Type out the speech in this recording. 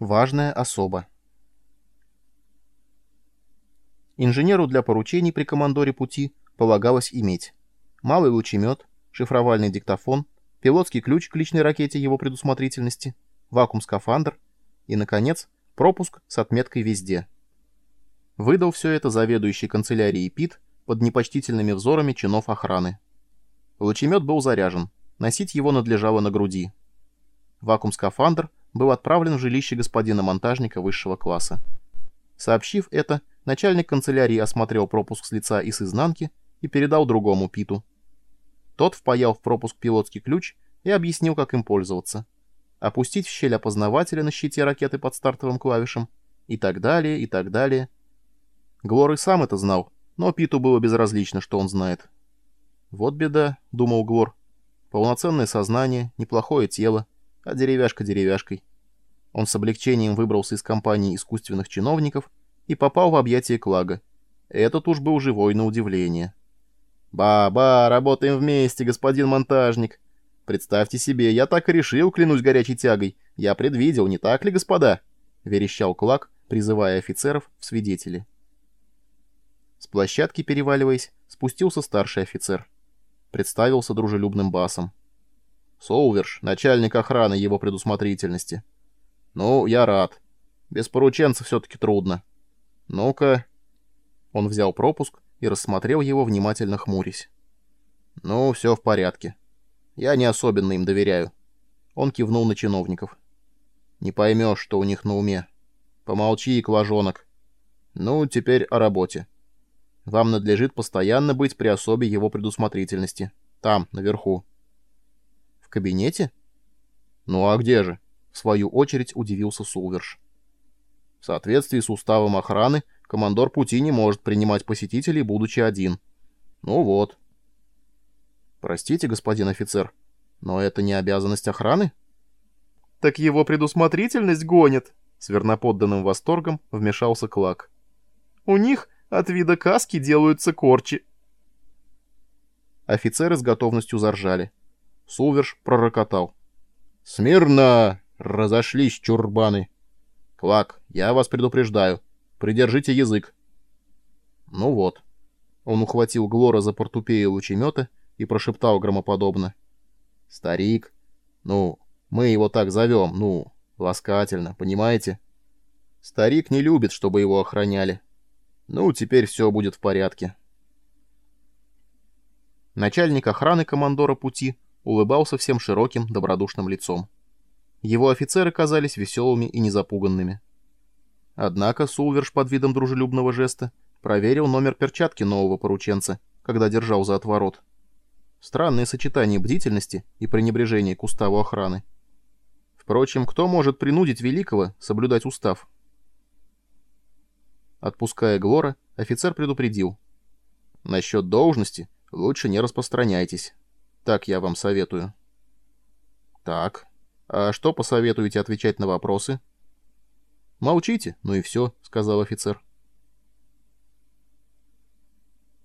Важная особа. Инженеру для поручений при командоре пути полагалось иметь малый лучемет, шифровальный диктофон, пилотский ключ к личной ракете его предусмотрительности, вакуум-скафандр и, наконец, пропуск с отметкой «Везде». Выдал все это заведующий канцелярией ПИТ под непочтительными взорами чинов охраны. Лучемет был заряжен, носить его надлежало на груди. Вакуум-скафандр — был отправлен в жилище господина монтажника высшего класса. Сообщив это, начальник канцелярии осмотрел пропуск с лица и с изнанки и передал другому Питу. Тот впаял в пропуск пилотский ключ и объяснил, как им пользоваться. Опустить в щель опознавателя на щите ракеты под стартовым клавишем и так далее, и так далее. Глор и сам это знал, но Питу было безразлично, что он знает. «Вот беда», — думал Глор. «Полноценное сознание, неплохое тело, а деревяшка деревяшкой. Он с облегчением выбрался из компании искусственных чиновников и попал в объятия Клага. Этот уж был живой на удивление. «Ба-ба, работаем вместе, господин монтажник. Представьте себе, я так и решил, клянусь горячей тягой. Я предвидел, не так ли, господа?» — верещал Клаг, призывая офицеров в свидетели. С площадки, переваливаясь, спустился старший офицер. Представился дружелюбным басом. Соуверш, начальник охраны его предусмотрительности. Ну, я рад. Без порученца все-таки трудно. Ну-ка... Он взял пропуск и рассмотрел его, внимательно хмурясь. Ну, все в порядке. Я не особенно им доверяю. Он кивнул на чиновников. Не поймешь, что у них на уме. Помолчи, клажонок. Ну, теперь о работе. Вам надлежит постоянно быть при особе его предусмотрительности. Там, наверху кабинете? Ну а где же? В свою очередь удивился Сулверш. В соответствии с уставом охраны, командор пути не может принимать посетителей, будучи один. Ну вот. Простите, господин офицер, но это не обязанность охраны? Так его предусмотрительность гонит, с верноподданным восторгом вмешался Клак. У них от вида каски делаются корчи. Офицеры с готовностью заржали. Сулверш пророкотал. «Смирно! Разошлись, чурбаны! Клак, я вас предупреждаю. Придержите язык!» Ну вот. Он ухватил Глора за портупею лучемета и прошептал громоподобно. «Старик, ну, мы его так зовем, ну, ласкательно, понимаете? Старик не любит, чтобы его охраняли. Ну, теперь все будет в порядке». Начальник охраны командора пути улыбался всем широким, добродушным лицом. Его офицеры казались веселыми и незапуганными. Однако Сулверш под видом дружелюбного жеста проверил номер перчатки нового порученца, когда держал за отворот. Странное сочетание бдительности и пренебрежения к уставу охраны. Впрочем, кто может принудить Великого соблюдать устав? Отпуская Глора, офицер предупредил. «Насчет должности лучше не распространяйтесь». Так я вам советую. Так. А что посоветуете отвечать на вопросы? Молчите, ну и все, сказал офицер.